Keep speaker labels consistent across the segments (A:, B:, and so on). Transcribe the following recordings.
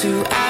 A: to
B: ask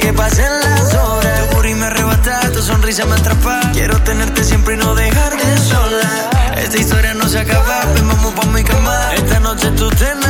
C: que pasen las horas. Tu y me arrebata, tu sonrisa me atrapa. Quiero tenerte siempre y no dejarte sola. Esta historia no se acaba, ven vamos pa' mi cama. Esta noche tú
D: tenés